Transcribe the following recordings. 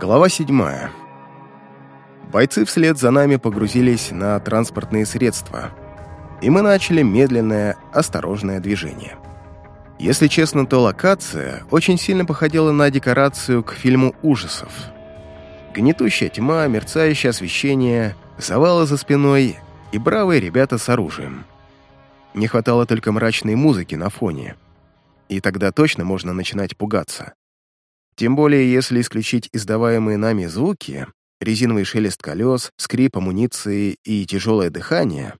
Глава 7. Бойцы вслед за нами погрузились на транспортные средства, и мы начали медленное, осторожное движение. Если честно, то локация очень сильно походила на декорацию к фильму ужасов. Гнетущая тьма, мерцающее освещение, завалы за спиной и бравые ребята с оружием. Не хватало только мрачной музыки на фоне. И тогда точно можно начинать пугаться. Тем более, если исключить издаваемые нами звуки, резиновый шелест колес, скрип амуниции и тяжелое дыхание,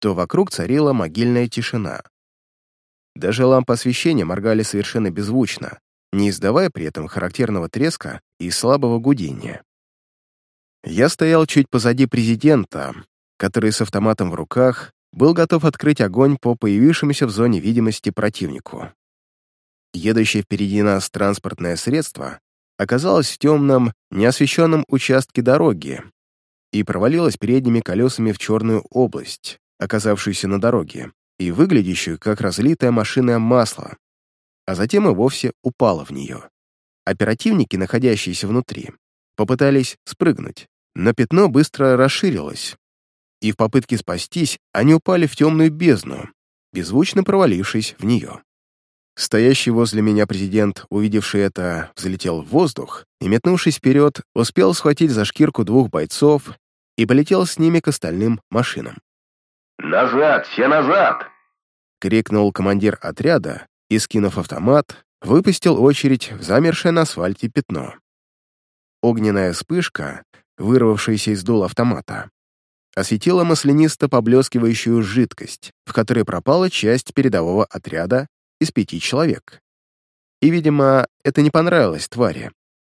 то вокруг царила могильная тишина. Даже лампы освещения моргали совершенно беззвучно, не издавая при этом характерного треска и слабого гудения. Я стоял чуть позади президента, который с автоматом в руках был готов открыть огонь по появившемуся в зоне видимости противнику. Едущее впереди нас транспортное средство оказалось в темном, неосвещенном участке дороги и провалилось передними колесами в черную область, оказавшуюся на дороге, и выглядящую как разлитое машинное масло, а затем и вовсе упало в нее. Оперативники, находящиеся внутри, попытались спрыгнуть, но пятно быстро расширилось, и в попытке спастись они упали в темную бездну, беззвучно провалившись в нее. Стоящий возле меня президент, увидевший это, взлетел в воздух и, метнувшись вперед, успел схватить за шкирку двух бойцов и полетел с ними к остальным машинам. «Назад! Все назад!» — крикнул командир отряда и, скинув автомат, выпустил очередь в замершее на асфальте пятно. Огненная вспышка, вырвавшаяся из дула автомата, осветила маслянисто поблескивающую жидкость, в которой пропала часть передового отряда из пяти человек. И, видимо, это не понравилось твари,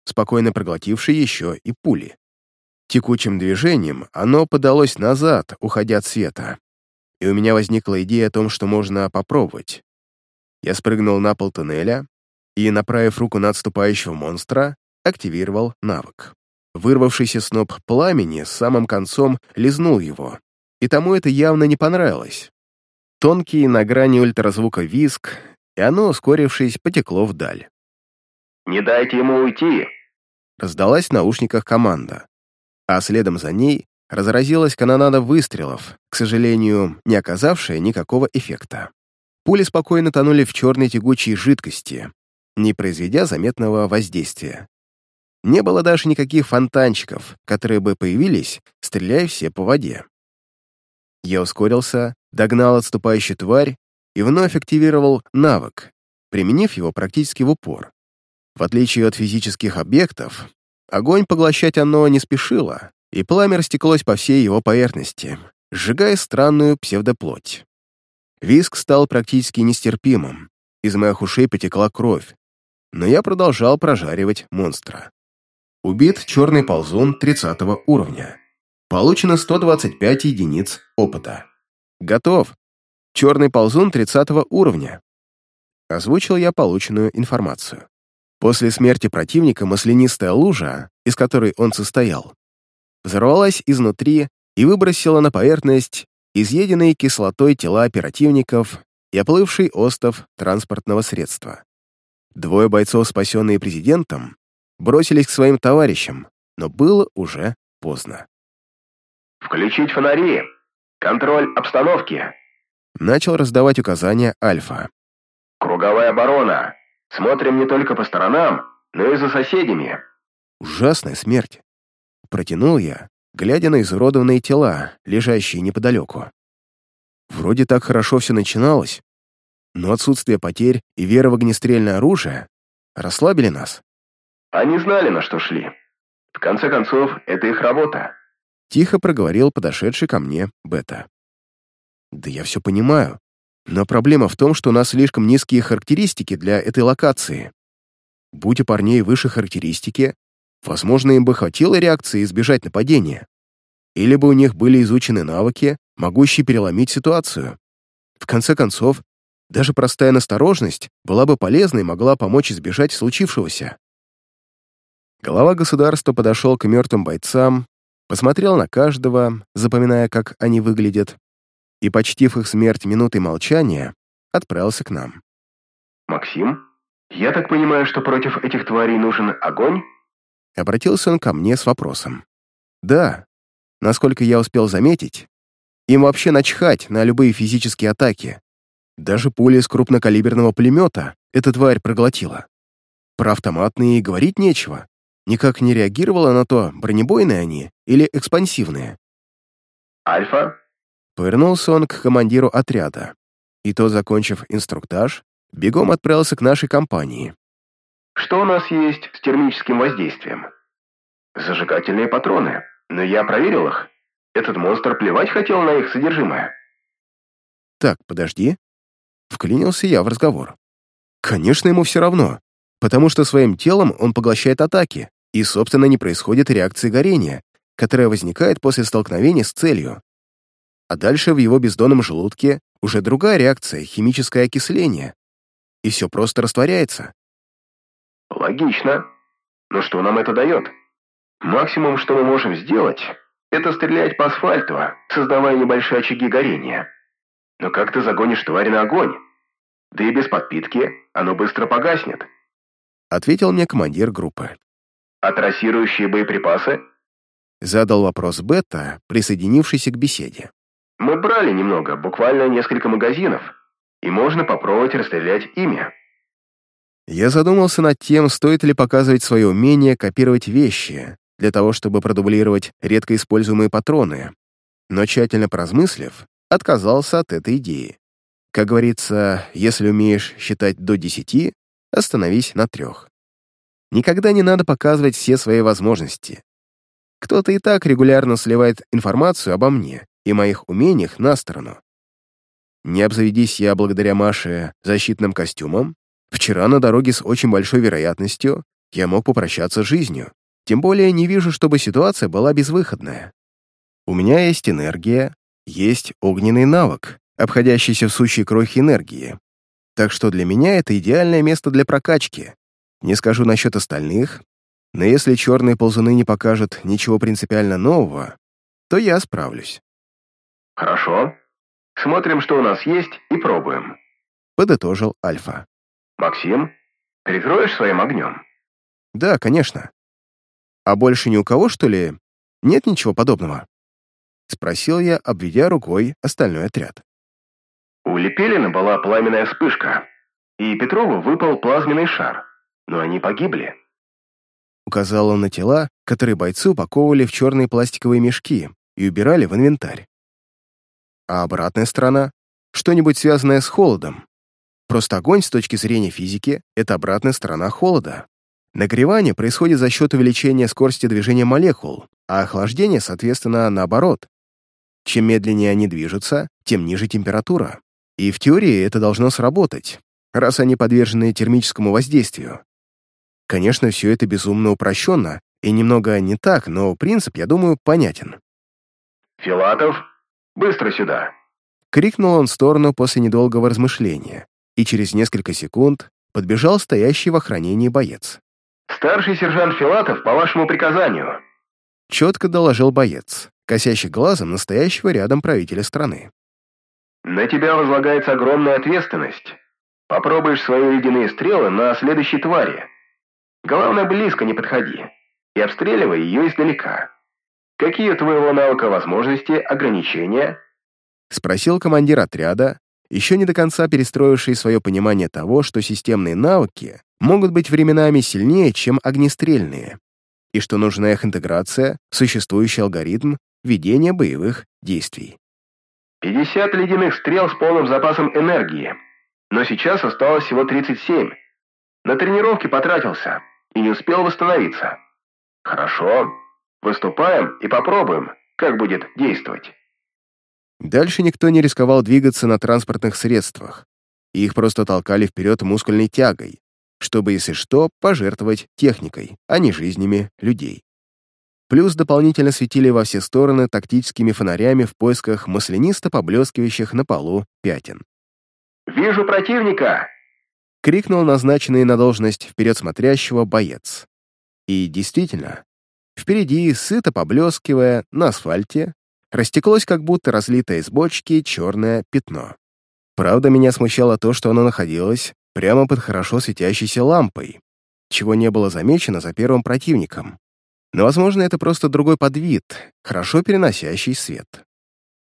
спокойно проглотившей еще и пули. Текучим движением оно подалось назад, уходя от света, и у меня возникла идея о том, что можно попробовать. Я спрыгнул на пол туннеля и, направив руку на отступающего монстра, активировал навык. Вырвавшийся сноп пламени с самым концом лизнул его, и тому это явно не понравилось. Тонкий на грани ультразвука виск и оно, ускорившись, потекло вдаль. «Не дайте ему уйти!» Раздалась в наушниках команда, а следом за ней разразилась канонада выстрелов, к сожалению, не оказавшая никакого эффекта. Пули спокойно тонули в черной тягучей жидкости, не произведя заметного воздействия. Не было даже никаких фонтанчиков, которые бы появились, стреляя все по воде. Я ускорился, догнал отступающую тварь и вновь активировал навык, применив его практически в упор. В отличие от физических объектов, огонь поглощать оно не спешило, и пламя растеклось по всей его поверхности, сжигая странную псевдоплоть. Виск стал практически нестерпимым, из моих ушей потекла кровь, но я продолжал прожаривать монстра. Убит черный ползун 30 уровня. Получено 125 единиц опыта. Готов. Черный ползун 30 уровня. Озвучил я полученную информацию. После смерти противника маслянистая лужа, из которой он состоял, взорвалась изнутри и выбросила на поверхность изъеденные кислотой тела оперативников и оплывший остов транспортного средства. Двое бойцов, спасенные президентом, бросились к своим товарищам, но было уже поздно. «Включить фонари! Контроль обстановки!» Начал раздавать указания Альфа. «Круговая оборона! Смотрим не только по сторонам, но и за соседями!» Ужасная смерть. Протянул я, глядя на изуродованные тела, лежащие неподалеку. Вроде так хорошо все начиналось, но отсутствие потерь и вера в огнестрельное оружие расслабили нас. «Они знали, на что шли. В конце концов, это их работа», — тихо проговорил подошедший ко мне Бета. Да я все понимаю. Но проблема в том, что у нас слишком низкие характеристики для этой локации. Будь у парней выше характеристики, возможно, им бы хватило реакции избежать нападения. Или бы у них были изучены навыки, могущие переломить ситуацию. В конце концов, даже простая насторожность была бы полезна и могла помочь избежать случившегося. Глава государства подошел к мертвым бойцам, посмотрел на каждого, запоминая, как они выглядят, и, почтив их смерть минутой молчания, отправился к нам. «Максим, я так понимаю, что против этих тварей нужен огонь?» Обратился он ко мне с вопросом. Да, насколько я успел заметить, им вообще начхать на любые физические атаки. Даже пули из крупнокалиберного пулемета эта тварь проглотила. Про автоматные и говорить нечего. Никак не реагировала на то, бронебойные они или экспансивные. «Альфа?» Повернулся он к командиру отряда, и тот, закончив инструктаж, бегом отправился к нашей компании. «Что у нас есть с термическим воздействием?» «Зажигательные патроны, но я проверил их. Этот монстр плевать хотел на их содержимое». «Так, подожди». Вклинился я в разговор. «Конечно, ему все равно, потому что своим телом он поглощает атаки, и, собственно, не происходит реакции горения, которая возникает после столкновения с целью. А дальше в его бездонном желудке уже другая реакция, химическое окисление, и все просто растворяется. Логично. Но что нам это дает? Максимум, что мы можем сделать, это стрелять по асфальту, создавая небольшие очаги горения. Но как ты загонишь тварь на огонь? Да и без подпитки оно быстро погаснет. Ответил мне командир группы. А трассирующие боеприпасы? Задал вопрос Бетта, присоединившийся к беседе. Мы брали немного, буквально несколько магазинов, и можно попробовать расстрелять ими. Я задумался над тем, стоит ли показывать свое умение копировать вещи, для того, чтобы продублировать редко используемые патроны, но тщательно поразмыслив, отказался от этой идеи. Как говорится, если умеешь считать до десяти, остановись на трех. Никогда не надо показывать все свои возможности. Кто-то и так регулярно сливает информацию обо мне и моих умениях на сторону. Не обзаведись я благодаря Маше защитным костюмом, вчера на дороге с очень большой вероятностью я мог попрощаться с жизнью. Тем более не вижу, чтобы ситуация была безвыходная. У меня есть энергия, есть огненный навык, обходящийся в сущей крохи энергии. Так что для меня это идеальное место для прокачки. Не скажу насчет остальных, но если черные ползуны не покажут ничего принципиально нового, то я справлюсь. Хорошо. Смотрим, что у нас есть, и пробуем. Подытожил Альфа. Максим, прикроешь своим огнем? Да, конечно. А больше ни у кого, что ли, нет ничего подобного? Спросил я, обведя рукой остальной отряд. У Лепелина была пламенная вспышка, и Петрову выпал плазменный шар, но они погибли. Указал он на тела, которые бойцы упаковывали в черные пластиковые мешки и убирали в инвентарь. А обратная сторона — что-нибудь связанное с холодом. Просто огонь с точки зрения физики — это обратная сторона холода. Нагревание происходит за счет увеличения скорости движения молекул, а охлаждение, соответственно, наоборот. Чем медленнее они движутся, тем ниже температура. И в теории это должно сработать, раз они подвержены термическому воздействию. Конечно, все это безумно упрощенно и немного не так, но принцип, я думаю, понятен. «Филатов, быстро сюда!» Крикнул он в сторону после недолгого размышления, и через несколько секунд подбежал стоящий в охранении боец. «Старший сержант Филатов по вашему приказанию!» Четко доложил боец, косящий глазом настоящего рядом правителя страны. «На тебя возлагается огромная ответственность. Попробуешь свои ледяные стрелы на следующей твари. Главное, близко не подходи и обстреливай ее издалека. Какие у твоего навыка возможности, ограничения?» Спросил командир отряда, еще не до конца перестроивший свое понимание того, что системные навыки могут быть временами сильнее, чем огнестрельные, и что нужна их интеграция в существующий алгоритм ведения боевых действий. «50 ледяных стрел с полным запасом энергии, но сейчас осталось всего 37. На тренировке потратился и не успел восстановиться. Хорошо, выступаем и попробуем, как будет действовать». Дальше никто не рисковал двигаться на транспортных средствах, и их просто толкали вперед мускульной тягой, чтобы, если что, пожертвовать техникой, а не жизнями людей. Плюс дополнительно светили во все стороны тактическими фонарями в поисках маслянисто поблескивающих на полу пятен. «Вижу противника!» — крикнул назначенный на должность вперед смотрящего боец. И действительно, впереди, сыто поблескивая, на асфальте, растеклось как будто разлитое из бочки черное пятно. Правда, меня смущало то, что оно находилось прямо под хорошо светящейся лампой, чего не было замечено за первым противником. Но, возможно, это просто другой подвид, хорошо переносящий свет.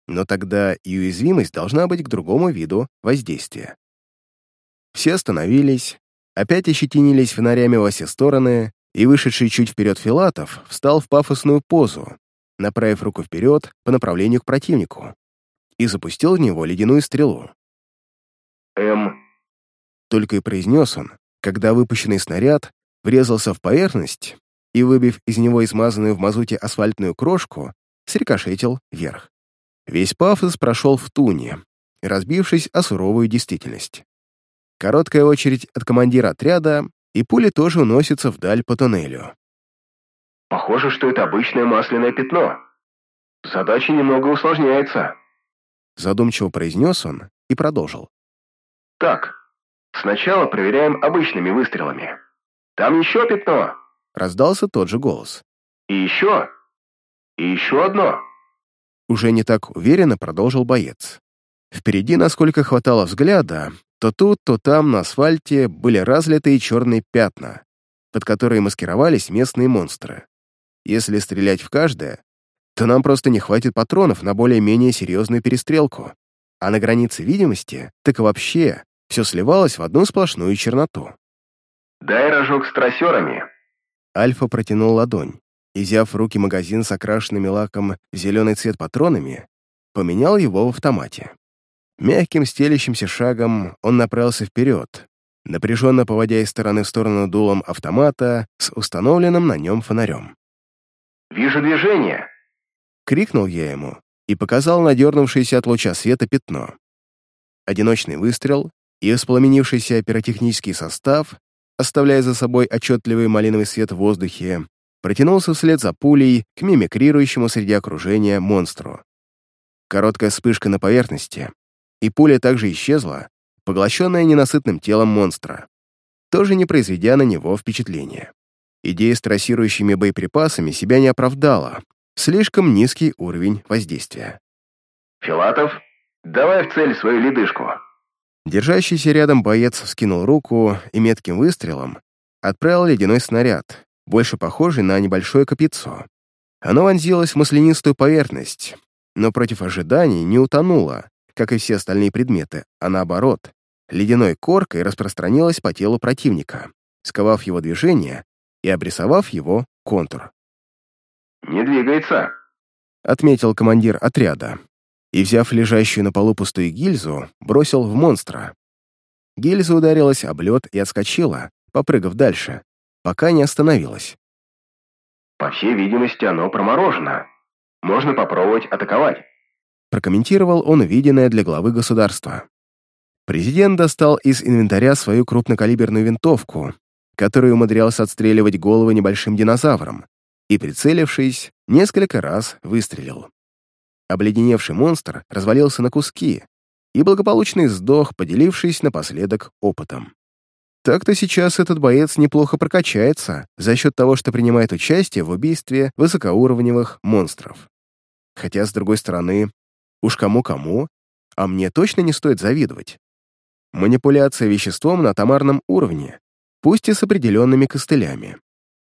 Но тогда и уязвимость должна быть к другому виду воздействия. Все остановились, опять ощетинились фонарями во все стороны, и вышедший чуть вперед Филатов встал в пафосную позу, направив руку вперед по направлению к противнику, и запустил в него ледяную стрелу. «М...» Только и произнес он, когда выпущенный снаряд врезался в поверхность и, выбив из него измазанную в мазуте асфальтную крошку, срикошетил вверх. Весь пафос прошел в туне, разбившись о суровую действительность. Короткая очередь от командира отряда, и пули тоже уносятся вдаль по туннелю. «Похоже, что это обычное масляное пятно. Задача немного усложняется», задумчиво произнес он и продолжил. «Так, сначала проверяем обычными выстрелами. Там еще пятно!» Раздался тот же голос. «И еще! И еще одно!» Уже не так уверенно продолжил боец. Впереди, насколько хватало взгляда, то тут, то там на асфальте были разлитые черные пятна, под которые маскировались местные монстры. Если стрелять в каждое, то нам просто не хватит патронов на более-менее серьезную перестрелку. А на границе видимости так вообще все сливалось в одну сплошную черноту. «Дай рожок с трассерами!» Альфа протянул ладонь и, взяв в руки магазин с окрашенными лаком в зеленый цвет патронами, поменял его в автомате. Мягким стелящимся шагом он направился вперед, напряженно поводя из стороны в сторону дулом автомата с установленным на нем фонарем. «Вижу движение!» — крикнул я ему и показал надернувшееся от луча света пятно. Одиночный выстрел и воспламенившийся пиротехнический состав, оставляя за собой отчетливый малиновый свет в воздухе, протянулся вслед за пулей к мимикрирующему среди окружения монстру. Короткая вспышка на поверхности, и пуля также исчезла, поглощенная ненасытным телом монстра, тоже не произведя на него впечатления. Идея с трассирующими боеприпасами себя не оправдала, слишком низкий уровень воздействия. «Филатов, давай в цель свою ледышку!» Держащийся рядом боец вскинул руку и метким выстрелом отправил ледяной снаряд, больше похожий на небольшое копьецо. Оно вонзилось в маслянистую поверхность, но против ожиданий не утонуло, как и все остальные предметы, а наоборот, ледяной коркой распространилось по телу противника, сковав его движение и обрисовав его контур. «Не двигается», — отметил командир отряда, и, взяв лежащую на полу пустую гильзу, бросил в монстра. Гильза ударилась об лед и отскочила, попрыгав дальше, пока не остановилась. «По всей видимости, оно проморожено. Можно попробовать атаковать», прокомментировал он увиденное для главы государства. Президент достал из инвентаря свою крупнокалиберную винтовку, которую умудрялся отстреливать головы небольшим динозаврам, и, прицелившись, несколько раз выстрелил. Обледеневший монстр развалился на куски и благополучно сдох, поделившись напоследок опытом. Так-то сейчас этот боец неплохо прокачается за счет того, что принимает участие в убийстве высокоуровневых монстров. Хотя, с другой стороны, уж кому-кому, а мне точно не стоит завидовать. Манипуляция веществом на томарном уровне, пусть и с определенными костылями.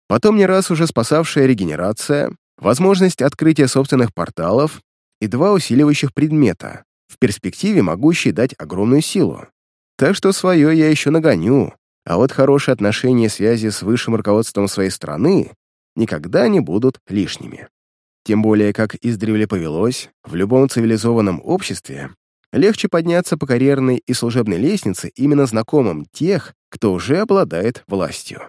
Потом не раз уже спасавшая регенерация, возможность открытия собственных порталов и два усиливающих предмета, в перспективе могущие дать огромную силу. Так что свое я еще нагоню, а вот хорошие отношения и связи с высшим руководством своей страны никогда не будут лишними. Тем более, как издревле повелось, в любом цивилизованном обществе легче подняться по карьерной и служебной лестнице именно знакомым тех, кто уже обладает властью.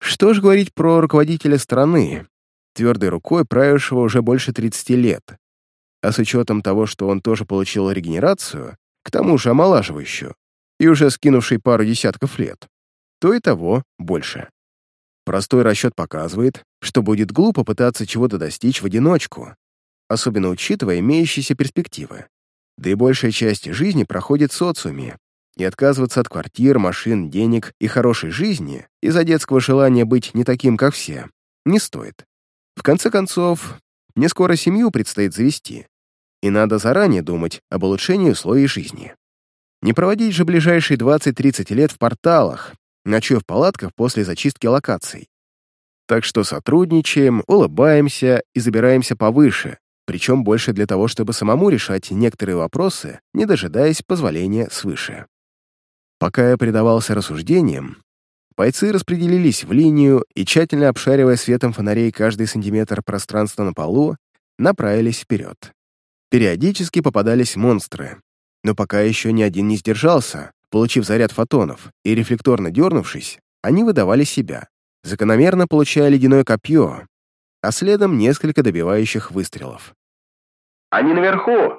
Что ж говорить про руководителя страны, твердой рукой правившего уже больше 30 лет, а с учетом того, что он тоже получил регенерацию, к тому же омолаживающую, и уже скинувший пару десятков лет, то и того больше. Простой расчет показывает, что будет глупо пытаться чего-то достичь в одиночку, особенно учитывая имеющиеся перспективы. Да и большая часть жизни проходит в социуме, и отказываться от квартир, машин, денег и хорошей жизни из-за детского желания быть не таким, как все, не стоит. В конце концов, мне скоро семью предстоит завести, и надо заранее думать об улучшении условий жизни. Не проводить же ближайшие 20-30 лет в порталах, ночуя в палатках после зачистки локаций. Так что сотрудничаем, улыбаемся и забираемся повыше, причем больше для того, чтобы самому решать некоторые вопросы, не дожидаясь позволения свыше. Пока я предавался рассуждениям, бойцы распределились в линию и, тщательно обшаривая светом фонарей каждый сантиметр пространства на полу, направились вперед. Периодически попадались монстры, но пока еще ни один не сдержался, получив заряд фотонов, и рефлекторно дернувшись, они выдавали себя, закономерно получая ледяное копье, а следом несколько добивающих выстрелов. «Они наверху!»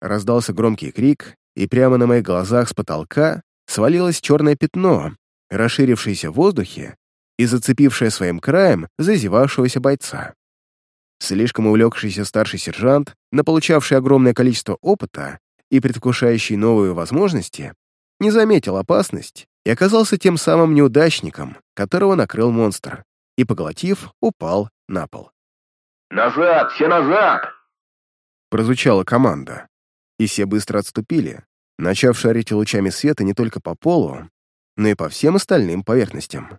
Раздался громкий крик, и прямо на моих глазах с потолка свалилось черное пятно, расширившееся в воздухе и зацепившее своим краем зазевавшегося бойца. Слишком увлекшийся старший сержант, наполучавший огромное количество опыта и предвкушающий новые возможности, не заметил опасность и оказался тем самым неудачником, которого накрыл монстр, и, поглотив, упал на пол. «Назад! Все назад!» Прозвучала команда, и все быстро отступили, начав шарить лучами света не только по полу, но и по всем остальным поверхностям.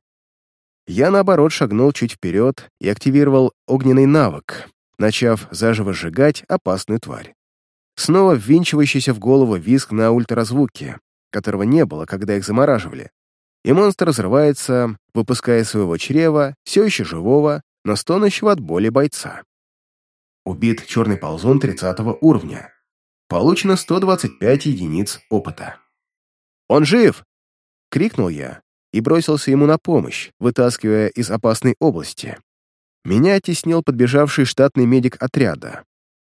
Я, наоборот, шагнул чуть вперед и активировал огненный навык, начав заживо сжигать опасную тварь. Снова ввинчивающийся в голову визг на ультразвуке, которого не было, когда их замораживали. И монстр разрывается, выпуская своего чрева, все еще живого, но стонущего от боли бойца. Убит черный ползун 30 уровня. Получено 125 единиц опыта. «Он жив!» — крикнул я и бросился ему на помощь, вытаскивая из опасной области. Меня оттеснил подбежавший штатный медик отряда.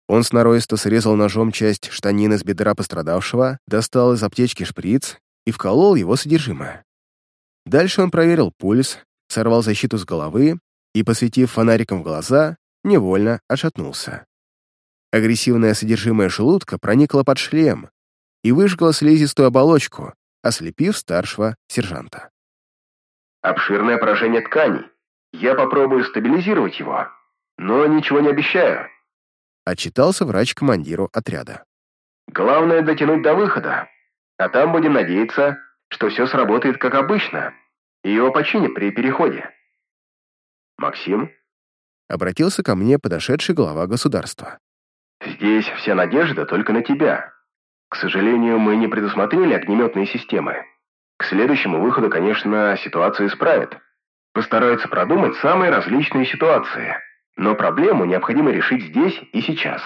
Он сноровисто срезал ножом часть штанины с бедра пострадавшего, достал из аптечки шприц и вколол его содержимое. Дальше он проверил пульс, сорвал защиту с головы и, посветив фонариком в глаза, невольно отшатнулся. Агрессивное содержимое желудка проникло под шлем и выжгло слизистую оболочку, ослепив старшего сержанта. «Обширное поражение тканей. Я попробую стабилизировать его, но ничего не обещаю», отчитался врач командиру отряда. «Главное дотянуть до выхода, а там будем надеяться, что все сработает как обычно, и его починят при переходе». «Максим?» Обратился ко мне подошедший глава государства. «Здесь вся надежда только на тебя. К сожалению, мы не предусмотрели огнеметные системы. К следующему выходу, конечно, ситуацию исправят. Постараются продумать самые различные ситуации, но проблему необходимо решить здесь и сейчас.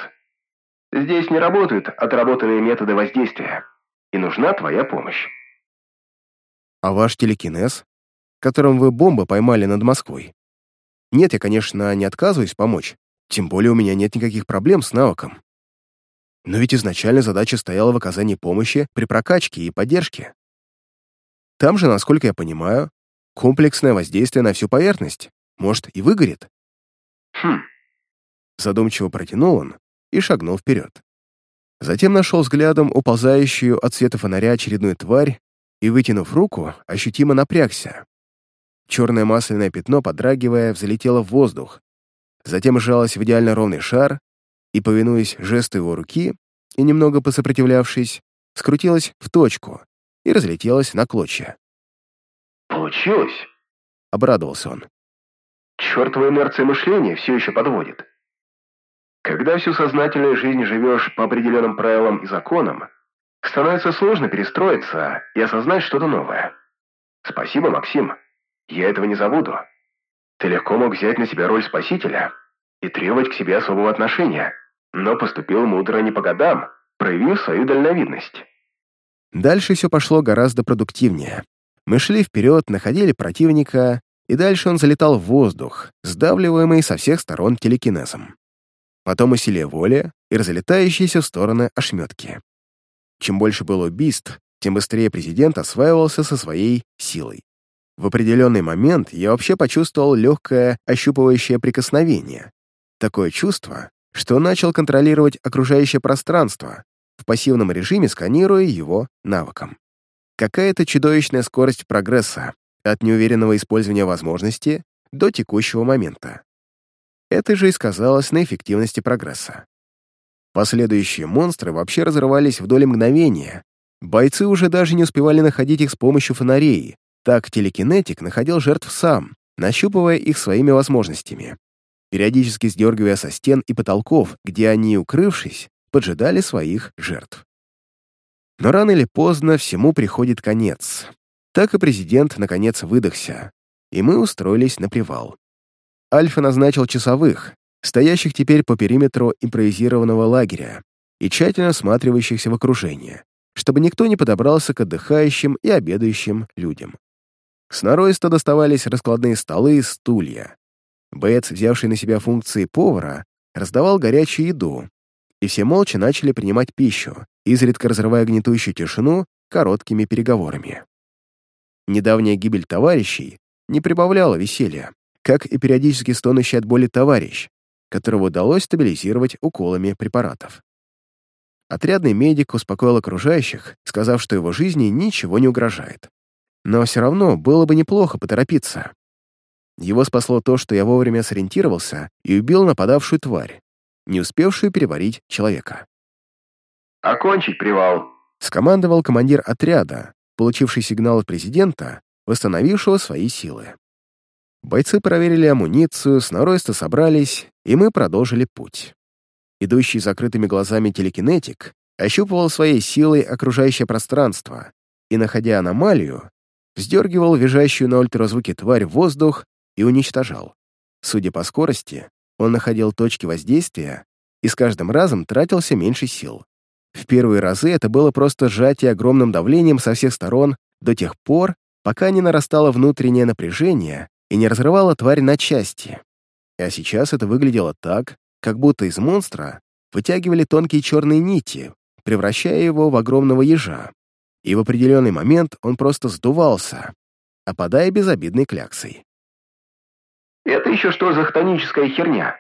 Здесь не работают отработанные методы воздействия, и нужна твоя помощь. А ваш телекинез, которым вы бомбы поймали над Москвой? Нет, я, конечно, не отказываюсь помочь, тем более у меня нет никаких проблем с навыком. Но ведь изначально задача стояла в оказании помощи при прокачке и поддержке. Там же, насколько я понимаю, комплексное воздействие на всю поверхность, может, и выгорит. Хм. Задумчиво протянул он и шагнул вперед. Затем нашел взглядом уползающую от света фонаря очередную тварь и, вытянув руку, ощутимо напрягся. Черное масляное пятно, подрагивая, взлетело в воздух, затем сжалось в идеально ровный шар и, повинуясь жесту его руки и немного посопротивлявшись, скрутилось в точку и разлетелось на клочья. «Получилось!» — обрадовался он. Чертова инерция мышления все еще подводит. Когда всю сознательную жизнь живешь по определенным правилам и законам, становится сложно перестроиться и осознать что-то новое. Спасибо, Максим. Я этого не забуду. Ты легко мог взять на себя роль спасителя и требовать к себе особого отношения, но поступил мудро не по годам, проявив свою дальновидность. Дальше все пошло гораздо продуктивнее. Мы шли вперед, находили противника, и дальше он залетал в воздух, сдавливаемый со всех сторон телекинезом. Потом усилие воли и разлетающиеся в стороны ошметки. Чем больше было убийств, тем быстрее президент осваивался со своей силой. В определенный момент я вообще почувствовал легкое ощупывающее прикосновение. Такое чувство, что начал контролировать окружающее пространство, в пассивном режиме сканируя его навыком. Какая-то чудовищная скорость прогресса, от неуверенного использования возможности до текущего момента. Это же и сказалось на эффективности прогресса. Последующие монстры вообще разрывались в доли мгновения. Бойцы уже даже не успевали находить их с помощью фонарей. Так телекинетик находил жертв сам, нащупывая их своими возможностями, периодически сдергивая со стен и потолков, где они, укрывшись, поджидали своих жертв. Но рано или поздно всему приходит конец. Так и президент, наконец, выдохся, и мы устроились на привал. Альфа назначил часовых, стоящих теперь по периметру импровизированного лагеря и тщательно осматривающихся в окружение, чтобы никто не подобрался к отдыхающим и обедающим людям. С доставались раскладные столы и стулья. Бэц, взявший на себя функции повара, раздавал горячую еду, и все молча начали принимать пищу, изредка разрывая гнетущую тишину короткими переговорами. Недавняя гибель товарищей не прибавляла веселья, как и периодически стонущий от боли товарищ, которого удалось стабилизировать уколами препаратов. Отрядный медик успокоил окружающих, сказав, что его жизни ничего не угрожает. Но все равно было бы неплохо поторопиться. Его спасло то, что я вовремя сориентировался и убил нападавшую тварь, не успевшую переварить человека. «Окончить привал», — скомандовал командир отряда, получивший сигнал от президента, восстановившего свои силы. Бойцы проверили амуницию, сноровисто собрались, и мы продолжили путь. Идущий закрытыми глазами телекинетик ощупывал своей силой окружающее пространство и, находя аномалию, вздергивал визжащую на ультразвуке тварь в воздух и уничтожал. Судя по скорости, он находил точки воздействия и с каждым разом тратился меньше сил. В первые разы это было просто сжатие огромным давлением со всех сторон до тех пор, пока не нарастало внутреннее напряжение и не разрывало тварь на части. А сейчас это выглядело так, как будто из монстра вытягивали тонкие черные нити, превращая его в огромного ежа. И в определенный момент он просто сдувался, опадая безобидной кляксой. «Это еще что за хтоническая херня?»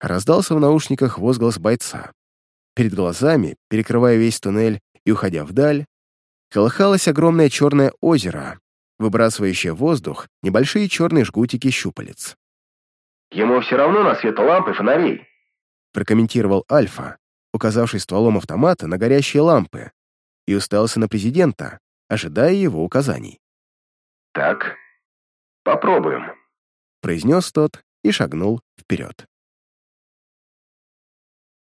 Раздался в наушниках возглас бойца. Перед глазами, перекрывая весь туннель и уходя вдаль, колыхалось огромное черное озеро, выбрасывающее в воздух небольшие черные жгутики щупалец. «Ему все равно на свет лампы фонарей», прокомментировал Альфа, указавший стволом автомата на горящие лампы, и уставился на президента, ожидая его указаний. «Так, попробуем» произнес тот и шагнул вперед.